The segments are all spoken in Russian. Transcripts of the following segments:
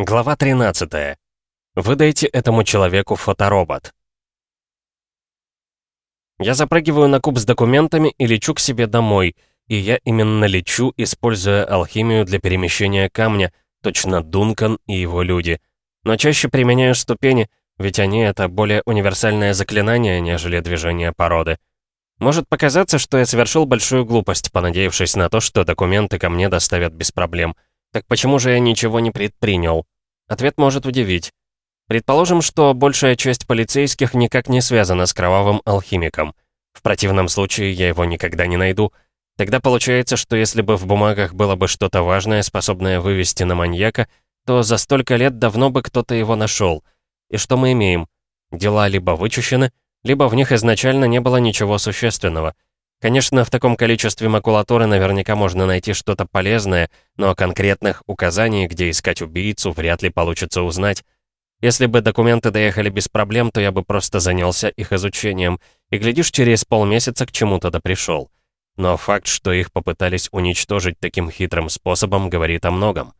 Глава 13. Выдайте этому человеку фоторобот. Я запрыгиваю на куб с документами и лечу к себе домой. И я именно лечу, используя алхимию для перемещения камня, точно Дункан и его люди. Но чаще применяю ступени, ведь они — это более универсальное заклинание, нежели движение породы. Может показаться, что я совершил большую глупость, понадеявшись на то, что документы ко мне доставят без проблем — так почему же я ничего не предпринял? Ответ может удивить. Предположим, что большая часть полицейских никак не связана с кровавым алхимиком. В противном случае я его никогда не найду. Тогда получается, что если бы в бумагах было бы что-то важное, способное вывести на маньяка, то за столько лет давно бы кто-то его нашел. И что мы имеем? Дела либо вычищены, либо в них изначально не было ничего существенного — Конечно, в таком количестве макулатуры наверняка можно найти что-то полезное, но конкретных указаний, где искать убийцу, вряд ли получится узнать. Если бы документы доехали без проблем, то я бы просто занялся их изучением, и, глядишь, через полмесяца к чему-то да пришел. Но факт, что их попытались уничтожить таким хитрым способом, говорит о многом.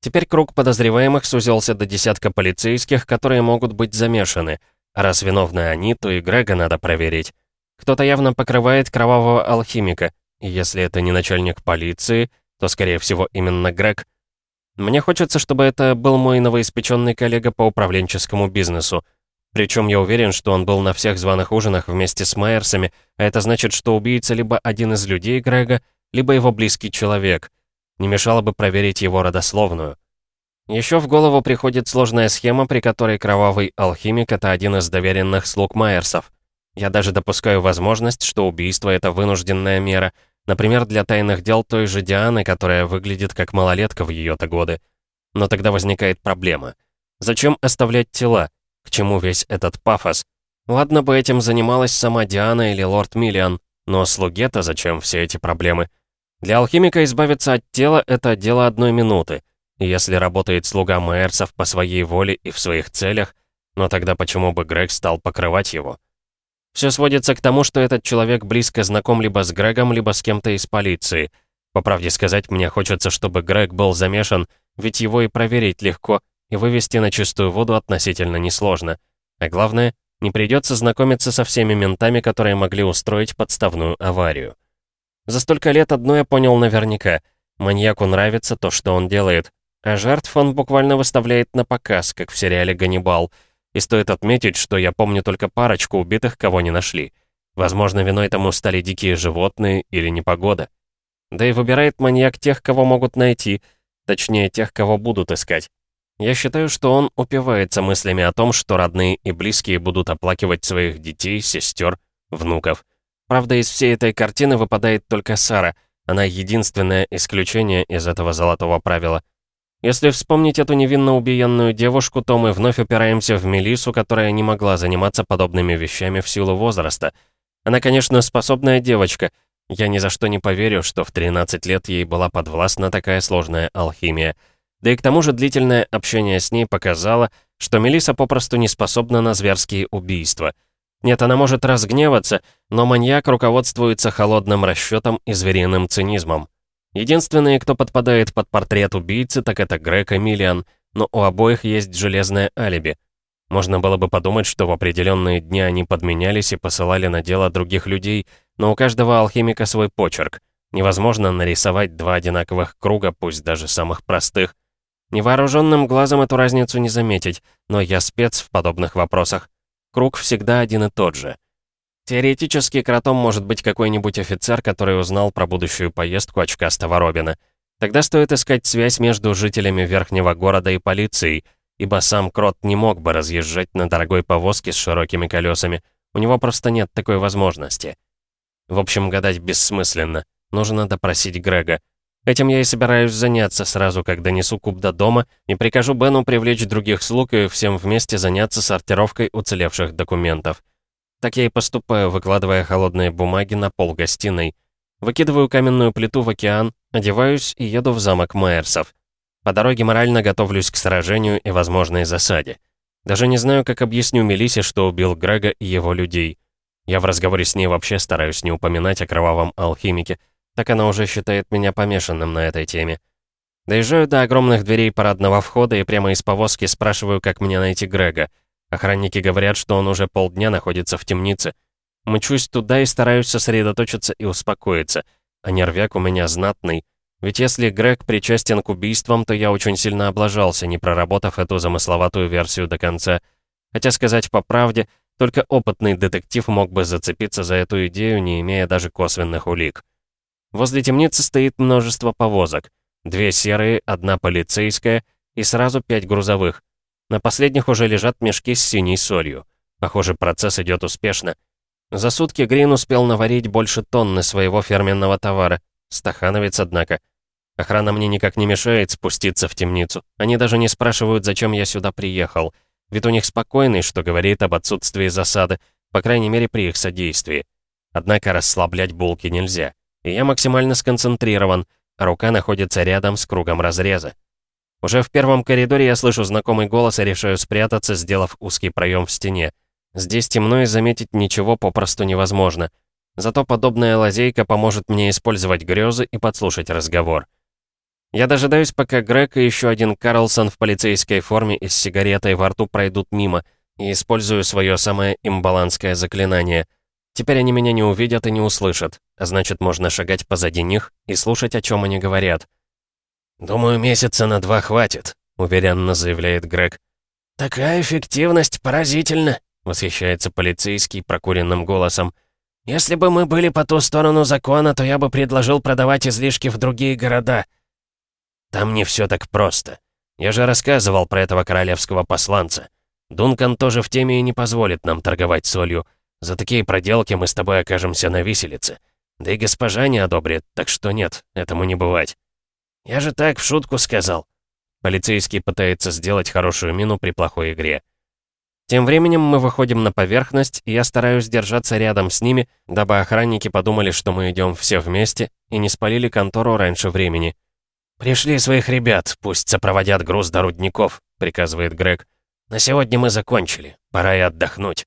Теперь круг подозреваемых сузился до десятка полицейских, которые могут быть замешаны. А раз виновны они, то и Грега надо проверить. Кто-то явно покрывает кровавого алхимика, и если это не начальник полиции, то, скорее всего, именно Грег. Мне хочется, чтобы это был мой новоиспеченный коллега по управленческому бизнесу. Причем я уверен, что он был на всех званых ужинах вместе с Майерсами, а это значит, что убийца либо один из людей Грега, либо его близкий человек. Не мешало бы проверить его родословную. Еще в голову приходит сложная схема, при которой кровавый алхимик — это один из доверенных слуг Майерсов. Я даже допускаю возможность, что убийство — это вынужденная мера, например, для тайных дел той же Дианы, которая выглядит как малолетка в ее-то годы. Но тогда возникает проблема. Зачем оставлять тела? К чему весь этот пафос? Ладно бы этим занималась сама Диана или лорд Миллиан, но слуге-то зачем все эти проблемы? Для алхимика избавиться от тела — это дело одной минуты. И если работает слуга Мэйерсов по своей воле и в своих целях, но тогда почему бы Грег стал покрывать его? Все сводится к тому, что этот человек близко знаком либо с Грегом, либо с кем-то из полиции. По правде сказать, мне хочется, чтобы Грег был замешан, ведь его и проверить легко, и вывести на чистую воду относительно несложно. А главное, не придется знакомиться со всеми ментами, которые могли устроить подставную аварию. За столько лет одно я понял наверняка. Маньяку нравится то, что он делает. А жертв он буквально выставляет на показ, как в сериале «Ганнибал», и стоит отметить, что я помню только парочку убитых, кого не нашли. Возможно, виной тому стали дикие животные или непогода. Да и выбирает маньяк тех, кого могут найти, точнее, тех, кого будут искать. Я считаю, что он упивается мыслями о том, что родные и близкие будут оплакивать своих детей, сестер, внуков. Правда, из всей этой картины выпадает только Сара. Она единственное исключение из этого золотого правила. Если вспомнить эту невинно убиенную девушку, то мы вновь упираемся в Мелису, которая не могла заниматься подобными вещами в силу возраста. Она, конечно, способная девочка. Я ни за что не поверю, что в 13 лет ей была подвластна такая сложная алхимия. Да и к тому же длительное общение с ней показало, что Мелиса попросту не способна на зверские убийства. Нет, она может разгневаться, но маньяк руководствуется холодным расчетом и звериным цинизмом. Единственные, кто подпадает под портрет убийцы, так это Грег и Миллиан, но у обоих есть железное алиби. Можно было бы подумать, что в определенные дни они подменялись и посылали на дело других людей, но у каждого алхимика свой почерк. Невозможно нарисовать два одинаковых круга, пусть даже самых простых. Невооруженным глазом эту разницу не заметить, но я спец в подобных вопросах. Круг всегда один и тот же — Теоретически, кротом может быть какой-нибудь офицер, который узнал про будущую поездку очкастого Робина. Тогда стоит искать связь между жителями верхнего города и полицией, ибо сам Крот не мог бы разъезжать на дорогой повозке с широкими колесами. У него просто нет такой возможности. В общем, гадать бессмысленно. Нужно допросить Грега. Этим я и собираюсь заняться сразу, как донесу куб до дома и прикажу Бену привлечь других слуг и всем вместе заняться сортировкой уцелевших документов. Так я и поступаю, выкладывая холодные бумаги на пол гостиной. Выкидываю каменную плиту в океан, одеваюсь и еду в замок Майерсов. По дороге морально готовлюсь к сражению и возможной засаде. Даже не знаю, как объясню Мелисе, что убил Грега и его людей. Я в разговоре с ней вообще стараюсь не упоминать о кровавом алхимике, так она уже считает меня помешанным на этой теме. Доезжаю до огромных дверей парадного входа и прямо из повозки спрашиваю, как мне найти Грега. Охранники говорят, что он уже полдня находится в темнице. Мчусь туда и стараюсь сосредоточиться и успокоиться. А нервяк у меня знатный. Ведь если Грег причастен к убийствам, то я очень сильно облажался, не проработав эту замысловатую версию до конца. Хотя сказать по правде, только опытный детектив мог бы зацепиться за эту идею, не имея даже косвенных улик. Возле темницы стоит множество повозок. Две серые, одна полицейская и сразу пять грузовых. На последних уже лежат мешки с синей солью. Похоже, процесс идет успешно. За сутки Грин успел наварить больше тонны своего фирменного товара. Стахановец, однако. Охрана мне никак не мешает спуститься в темницу. Они даже не спрашивают, зачем я сюда приехал. Ведь у них спокойный, что говорит об отсутствии засады, по крайней мере при их содействии. Однако расслаблять булки нельзя и я максимально сконцентрирован, рука находится рядом с кругом разреза. Уже в первом коридоре я слышу знакомый голос и решаю спрятаться, сделав узкий проем в стене. Здесь темно и заметить ничего попросту невозможно. Зато подобная лазейка поможет мне использовать грезы и подслушать разговор. Я дожидаюсь, пока Грег и еще один Карлсон в полицейской форме и с сигаретой во рту пройдут мимо, и использую свое самое имбаланское заклинание — Теперь они меня не увидят и не услышат, а значит, можно шагать позади них и слушать, о чем они говорят. «Думаю, месяца на два хватит», — уверенно заявляет Грег. «Такая эффективность поразительна», — восхищается полицейский прокуренным голосом. «Если бы мы были по ту сторону закона, то я бы предложил продавать излишки в другие города». «Там не все так просто. Я же рассказывал про этого королевского посланца. Дункан тоже в теме и не позволит нам торговать солью. За такие проделки мы с тобой окажемся на виселице. Да и госпожа не одобрит, так что нет, этому не бывать. Я же так в шутку сказал. Полицейский пытается сделать хорошую мину при плохой игре. Тем временем мы выходим на поверхность, и я стараюсь держаться рядом с ними, дабы охранники подумали, что мы идем все вместе, и не спалили контору раньше времени. «Пришли своих ребят, пусть сопроводят груз до рудников», — приказывает Грег. «На сегодня мы закончили, пора и отдохнуть».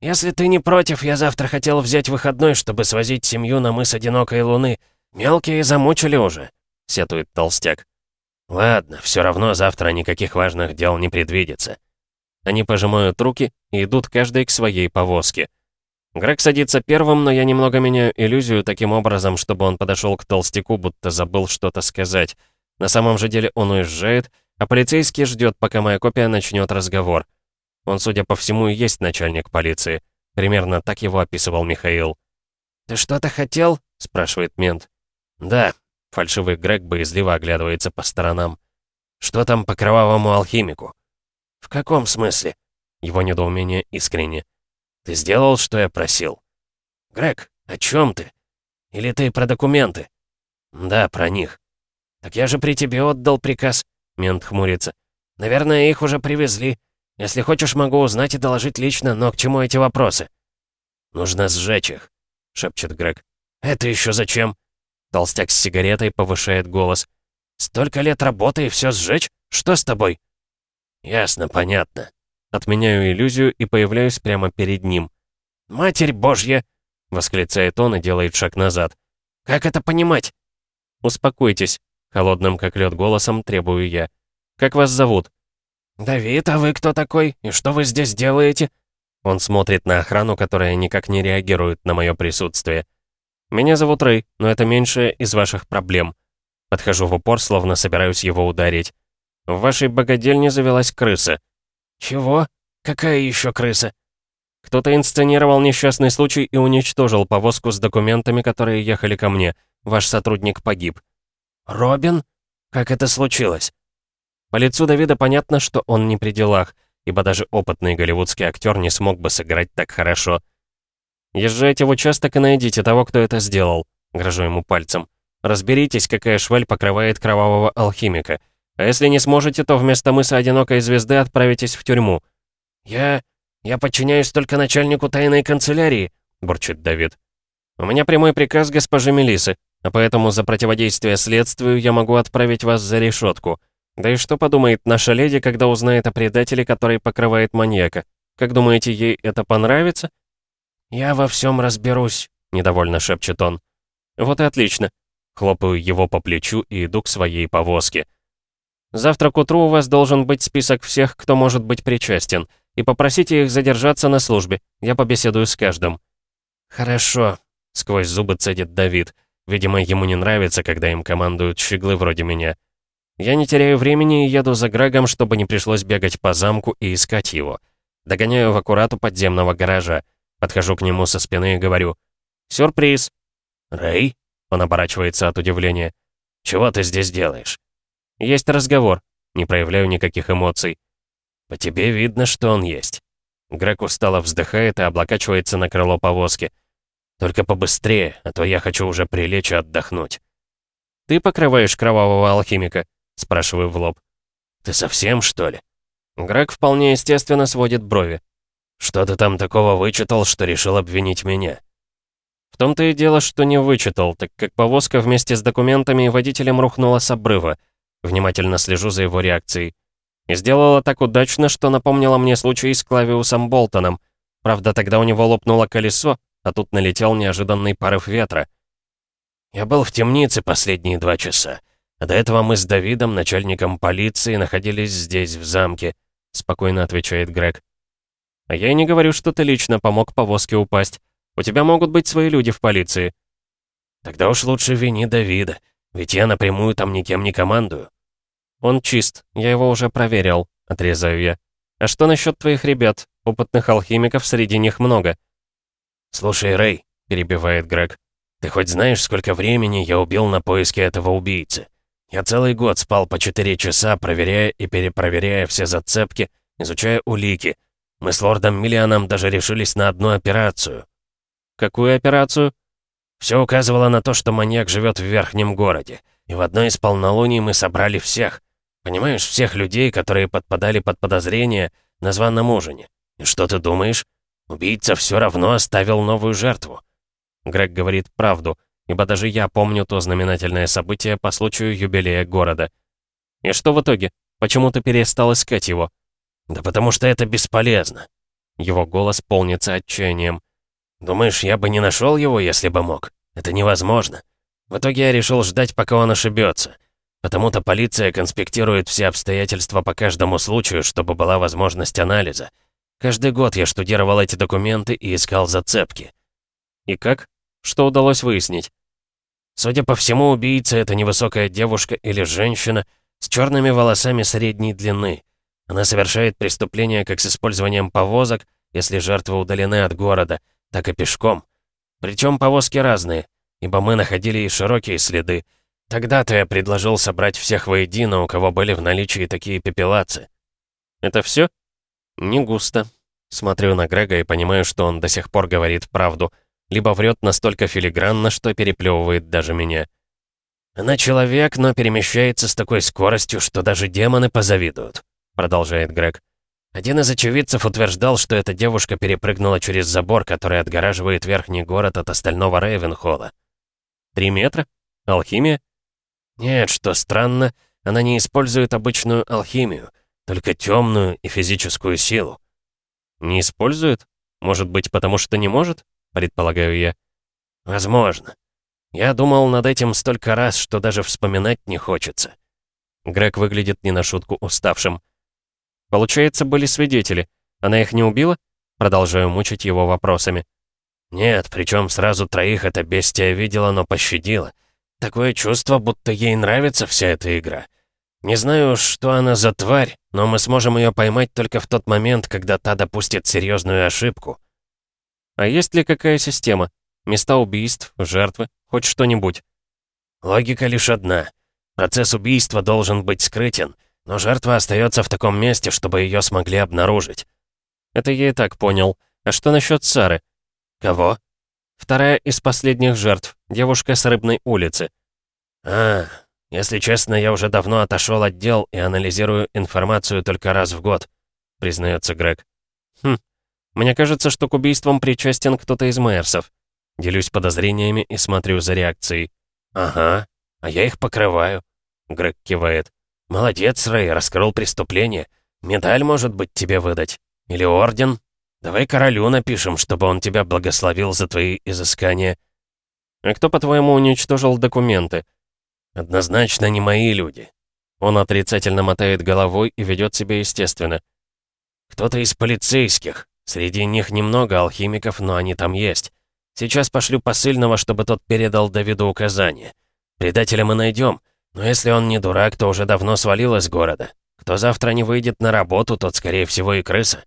«Если ты не против, я завтра хотел взять выходной, чтобы свозить семью на мыс Одинокой Луны. Мелкие замучили уже», — сетует толстяк. «Ладно, все равно завтра никаких важных дел не предвидится». Они пожимают руки и идут каждый к своей повозке. Грег садится первым, но я немного меняю иллюзию таким образом, чтобы он подошел к толстяку, будто забыл что-то сказать. На самом же деле он уезжает, а полицейский ждет, пока моя копия начнет разговор. Он, судя по всему, и есть начальник полиции. Примерно так его описывал Михаил. «Ты что-то хотел?» — спрашивает мент. «Да». Фальшивый Грег боязливо оглядывается по сторонам. «Что там по кровавому алхимику?» «В каком смысле?» Его недоумение искренне. «Ты сделал, что я просил?» «Грег, о чем ты? Или ты про документы?» «Да, про них». «Так я же при тебе отдал приказ», — мент хмурится. «Наверное, их уже привезли. Если хочешь, могу узнать и доложить лично, но к чему эти вопросы?» «Нужно сжечь их», — шепчет Грег. «Это еще зачем?» Толстяк с сигаретой повышает голос. «Столько лет работы и все сжечь? Что с тобой?» «Ясно, понятно». Отменяю иллюзию и появляюсь прямо перед ним. «Матерь Божья!» — восклицает он и делает шаг назад. «Как это понимать?» «Успокойтесь», — холодным как лед голосом требую я. «Как вас зовут?» «Давид, а вы кто такой? И что вы здесь делаете?» Он смотрит на охрану, которая никак не реагирует на мое присутствие. «Меня зовут Рэй, но это меньшее из ваших проблем». Подхожу в упор, словно собираюсь его ударить. «В вашей богадельне завелась крыса». «Чего? Какая еще крыса?» Кто-то инсценировал несчастный случай и уничтожил повозку с документами, которые ехали ко мне. Ваш сотрудник погиб. «Робин? Как это случилось?» По лицу Давида понятно, что он не при делах, ибо даже опытный голливудский актер не смог бы сыграть так хорошо. «Езжайте в участок и найдите того, кто это сделал», — грожу ему пальцем. «Разберитесь, какая шваль покрывает кровавого алхимика. А если не сможете, то вместо мыса одинокой звезды отправитесь в тюрьму». «Я... я подчиняюсь только начальнику тайной канцелярии», — бурчит Давид. «У меня прямой приказ госпожи Мелисы, а поэтому за противодействие следствию я могу отправить вас за решетку. Да и что подумает наша леди, когда узнает о предателе, который покрывает маньяка? Как думаете, ей это понравится? «Я во всем разберусь», — недовольно шепчет он. «Вот и отлично». Хлопаю его по плечу и иду к своей повозке. Завтра к утру у вас должен быть список всех, кто может быть причастен, и попросите их задержаться на службе. Я побеседую с каждым». «Хорошо», — сквозь зубы цедит Давид. Видимо, ему не нравится, когда им командуют щеглы вроде меня. Я не теряю времени и еду за Грегом, чтобы не пришлось бегать по замку и искать его. Догоняю в аккурату подземного гаража. Подхожу к нему со спины и говорю. «Сюрприз!» «Рэй?» — он оборачивается от удивления. «Чего ты здесь делаешь?» «Есть разговор». Не проявляю никаких эмоций. «По тебе видно, что он есть». Грег устало вздыхает и облокачивается на крыло повозки. «Только побыстрее, а то я хочу уже прилечь и отдохнуть». «Ты покрываешь кровавого алхимика?» — спрашиваю в лоб. «Ты совсем, что ли?» Грег вполне естественно сводит брови. «Что ты там такого вычитал, что решил обвинить меня?» В том-то и дело, что не вычитал, так как повозка вместе с документами и водителем рухнула с обрыва. Внимательно слежу за его реакцией. И сделала так удачно, что напомнила мне случай с Клавиусом Болтоном. Правда, тогда у него лопнуло колесо, а тут налетел неожиданный порыв ветра. «Я был в темнице последние два часа. До этого мы с Давидом, начальником полиции, находились здесь, в замке», — спокойно отвечает Грег. «А я и не говорю, что ты лично помог повозке упасть. У тебя могут быть свои люди в полиции». «Тогда уж лучше вини Давида, ведь я напрямую там никем не командую». «Он чист, я его уже проверил», — отрезаю я. «А что насчет твоих ребят? Опытных алхимиков среди них много». «Слушай, Рэй», — перебивает Грег, «ты хоть знаешь, сколько времени я убил на поиски этого убийцы? Я целый год спал по 4 часа, проверяя и перепроверяя все зацепки, изучая улики. Мы с лордом Миллианом даже решились на одну операцию». «Какую операцию?» Все указывало на то, что маньяк живет в верхнем городе. И в одной из полнолуний мы собрали всех. Понимаешь, всех людей, которые подпадали под подозрение на званом ужине. И что ты думаешь? Убийца все равно оставил новую жертву. Грег говорит правду ибо даже я помню то знаменательное событие по случаю юбилея города. И что в итоге? Почему ты перестал искать его? Да потому что это бесполезно. Его голос полнится отчаянием. Думаешь, я бы не нашел его, если бы мог? Это невозможно. В итоге я решил ждать, пока он ошибется. Потому-то полиция конспектирует все обстоятельства по каждому случаю, чтобы была возможность анализа. Каждый год я штудировал эти документы и искал зацепки. И как? Что удалось выяснить? Судя по всему, убийца — это невысокая девушка или женщина с черными волосами средней длины. Она совершает преступление как с использованием повозок, если жертвы удалены от города, так и пешком. Причем повозки разные, ибо мы находили и широкие следы. Тогда-то я предложил собрать всех воедино, у кого были в наличии такие пепелацы. Это все? Не густо. Смотрю на Грега и понимаю, что он до сих пор говорит правду — либо врет настолько филигранно, что переплевывает даже меня. «Она человек, но перемещается с такой скоростью, что даже демоны позавидуют», — продолжает Грег. Один из очевидцев утверждал, что эта девушка перепрыгнула через забор, который отгораживает верхний город от остального Рейвенхолла. «Три метра? Алхимия?» «Нет, что странно, она не использует обычную алхимию, только темную и физическую силу». «Не использует? Может быть, потому что не может?» предполагаю я. «Возможно. Я думал над этим столько раз, что даже вспоминать не хочется». Грег выглядит не на шутку уставшим. «Получается, были свидетели. Она их не убила?» Продолжаю мучить его вопросами. «Нет, причем сразу троих эта бестия видела, но пощадила. Такое чувство, будто ей нравится вся эта игра. Не знаю, что она за тварь, но мы сможем ее поймать только в тот момент, когда та допустит серьезную ошибку. А есть ли какая система? Места убийств, жертвы, хоть что-нибудь? Логика лишь одна. Процесс убийства должен быть скрытен, но жертва остается в таком месте, чтобы ее смогли обнаружить. Это я и так понял. А что насчет Сары? Кого? Вторая из последних жертв, девушка с рыбной улицы. А, если честно, я уже давно отошел от дел и анализирую информацию только раз в год, признается Грег. Хм, мне кажется, что к убийствам причастен кто-то из Мэйерсов. Делюсь подозрениями и смотрю за реакцией. «Ага, а я их покрываю», — Грег кивает. «Молодец, Рэй, раскрыл преступление. Медаль, может быть, тебе выдать? Или орден? Давай королю напишем, чтобы он тебя благословил за твои изыскания». «А кто, по-твоему, уничтожил документы?» «Однозначно не мои люди». Он отрицательно мотает головой и ведет себя естественно. «Кто-то из полицейских. Среди них немного алхимиков, но они там есть. Сейчас пошлю посыльного, чтобы тот передал Давиду указания. Предателя мы найдем, но если он не дурак, то уже давно свалил из города. Кто завтра не выйдет на работу, тот, скорее всего, и крыса».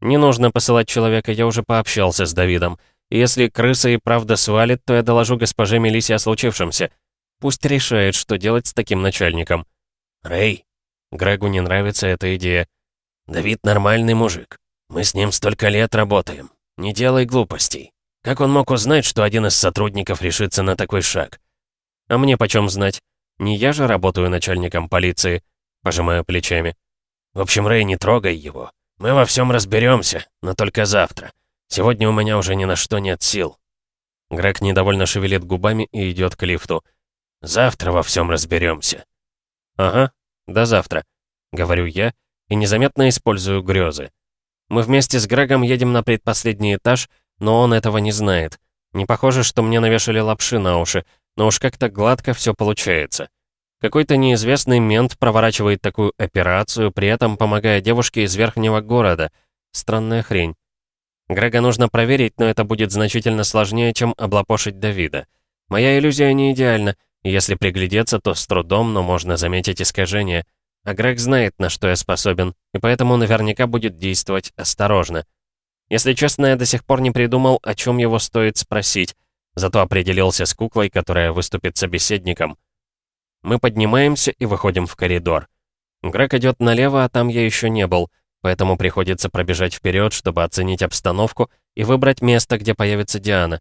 «Не нужно посылать человека, я уже пообщался с Давидом. И если крыса и правда свалит, то я доложу госпоже Мелисе о случившемся. Пусть решает, что делать с таким начальником». «Рэй». Грегу не нравится эта идея. «Давид нормальный мужик. Мы с ним столько лет работаем. Не делай глупостей. Как он мог узнать, что один из сотрудников решится на такой шаг? А мне почем знать? Не я же работаю начальником полиции. Пожимаю плечами. В общем, Рэй, не трогай его. Мы во всем разберемся, но только завтра. Сегодня у меня уже ни на что нет сил. Грег недовольно шевелит губами и идет к лифту. Завтра во всем разберемся. Ага, до завтра, говорю я и незаметно использую грезы. Мы вместе с Грегом едем на предпоследний этаж, но он этого не знает. Не похоже, что мне навешали лапши на уши, но уж как-то гладко все получается. Какой-то неизвестный мент проворачивает такую операцию, при этом помогая девушке из верхнего города. Странная хрень. Грега нужно проверить, но это будет значительно сложнее, чем облапошить Давида. Моя иллюзия не идеальна, если приглядеться, то с трудом, но можно заметить искажения. А Грег знает, на что я способен, и поэтому наверняка будет действовать осторожно. Если честно, я до сих пор не придумал, о чем его стоит спросить, зато определился с куклой, которая выступит собеседником. Мы поднимаемся и выходим в коридор. Грег идет налево, а там я еще не был, поэтому приходится пробежать вперед, чтобы оценить обстановку и выбрать место, где появится Диана.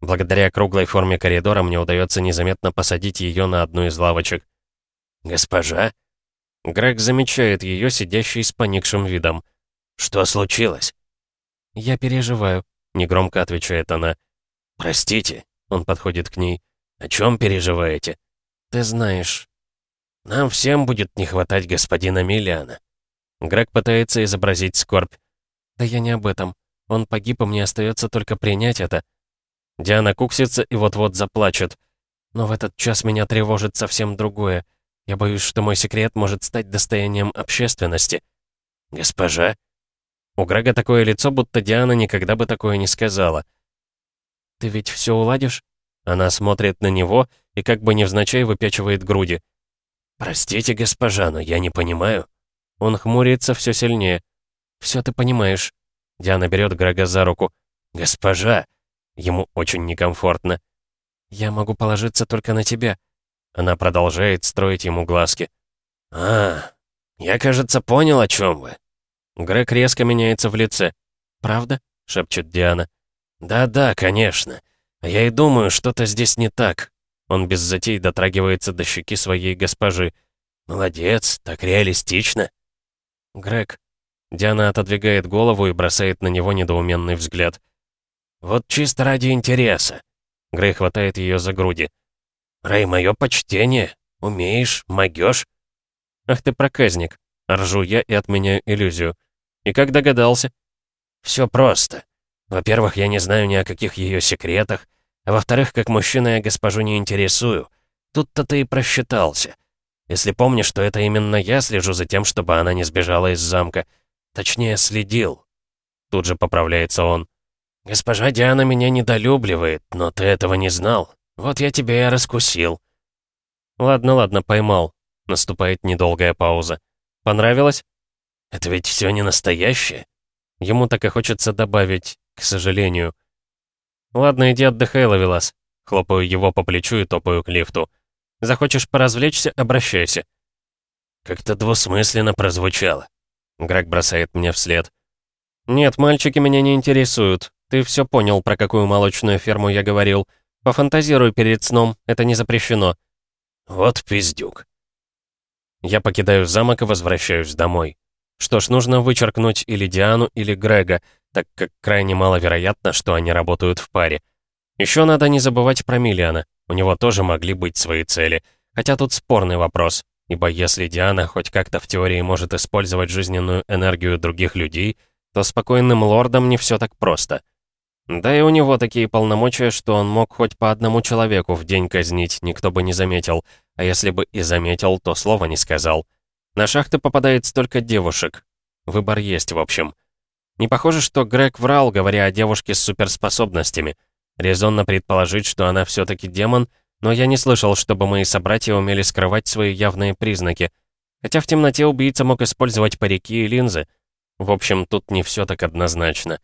Благодаря круглой форме коридора мне удается незаметно посадить ее на одну из лавочек. «Госпожа?» Грег замечает ее, сидящей с поникшим видом. «Что случилось?» «Я переживаю», — негромко отвечает она. «Простите», — он подходит к ней. «О чем переживаете?» «Ты знаешь». «Нам всем будет не хватать господина Миллиана». Грег пытается изобразить скорбь. «Да я не об этом. Он погиб, и мне остается только принять это». Диана куксится и вот-вот заплачет. Но в этот час меня тревожит совсем другое. Я боюсь, что мой секрет может стать достоянием общественности. «Госпожа?» У Грега такое лицо, будто Диана никогда бы такое не сказала. «Ты ведь все уладишь?» Она смотрит на него и как бы невзначай выпячивает груди. «Простите, госпожа, но я не понимаю». Он хмурится все сильнее. «Все ты понимаешь». Диана берет Грега за руку. «Госпожа!» Ему очень некомфортно. «Я могу положиться только на тебя». Она продолжает строить ему глазки. «А, я, кажется, понял, о чем вы. Грег резко меняется в лице. «Правда?» — шепчет Диана. «Да-да, конечно. А я и думаю, что-то здесь не так». Он без затей дотрагивается до щеки своей госпожи. «Молодец, так реалистично». «Грег». Диана отодвигает голову и бросает на него недоуменный взгляд. «Вот чисто ради интереса». Грей хватает ее за груди. «Рэй, мое почтение. Умеешь, могешь?» «Ах ты проказник». Ржу я и отменяю иллюзию. И как догадался? Все просто. Во-первых, я не знаю ни о каких ее секретах, а во-вторых, как мужчина я госпожу не интересую. Тут-то ты и просчитался. Если помнишь, что это именно я слежу за тем, чтобы она не сбежала из замка. Точнее, следил. Тут же поправляется он. Госпожа Диана меня недолюбливает, но ты этого не знал. Вот я тебя и раскусил. Ладно, ладно, поймал. Наступает недолгая пауза. Понравилось? Это ведь все не настоящее. Ему так и хочется добавить, к сожалению. Ладно, иди отдыхай, Лавелас. Хлопаю его по плечу и топаю к лифту. Захочешь поразвлечься, обращайся. Как-то двусмысленно прозвучало. Грег бросает мне вслед. «Нет, мальчики меня не интересуют. Ты все понял, про какую молочную ферму я говорил. Пофантазируй перед сном, это не запрещено». «Вот пиздюк». Я покидаю замок и возвращаюсь домой. Что ж, нужно вычеркнуть или Диану, или Грега, так как крайне маловероятно, что они работают в паре. Еще надо не забывать про Миллиана. У него тоже могли быть свои цели. Хотя тут спорный вопрос, ибо если Диана хоть как-то в теории может использовать жизненную энергию других людей, то спокойным лордам не все так просто. Да и у него такие полномочия, что он мог хоть по одному человеку в день казнить, никто бы не заметил. А если бы и заметил, то слова не сказал. На шахты попадает столько девушек. Выбор есть, в общем. Не похоже, что Грег врал, говоря о девушке с суперспособностями. Резонно предположить, что она все таки демон, но я не слышал, чтобы мои собратья умели скрывать свои явные признаки. Хотя в темноте убийца мог использовать парики и линзы. В общем, тут не все так однозначно.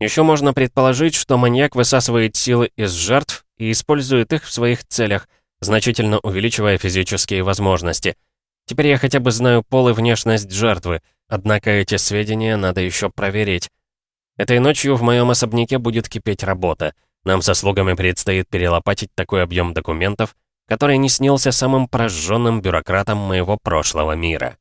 Еще можно предположить, что маньяк высасывает силы из жертв и использует их в своих целях, значительно увеличивая физические возможности. Теперь я хотя бы знаю пол и внешность жертвы, однако эти сведения надо еще проверить. Этой ночью в моем особняке будет кипеть работа. Нам со слугами предстоит перелопатить такой объем документов, который не снился самым прожженным бюрократам моего прошлого мира.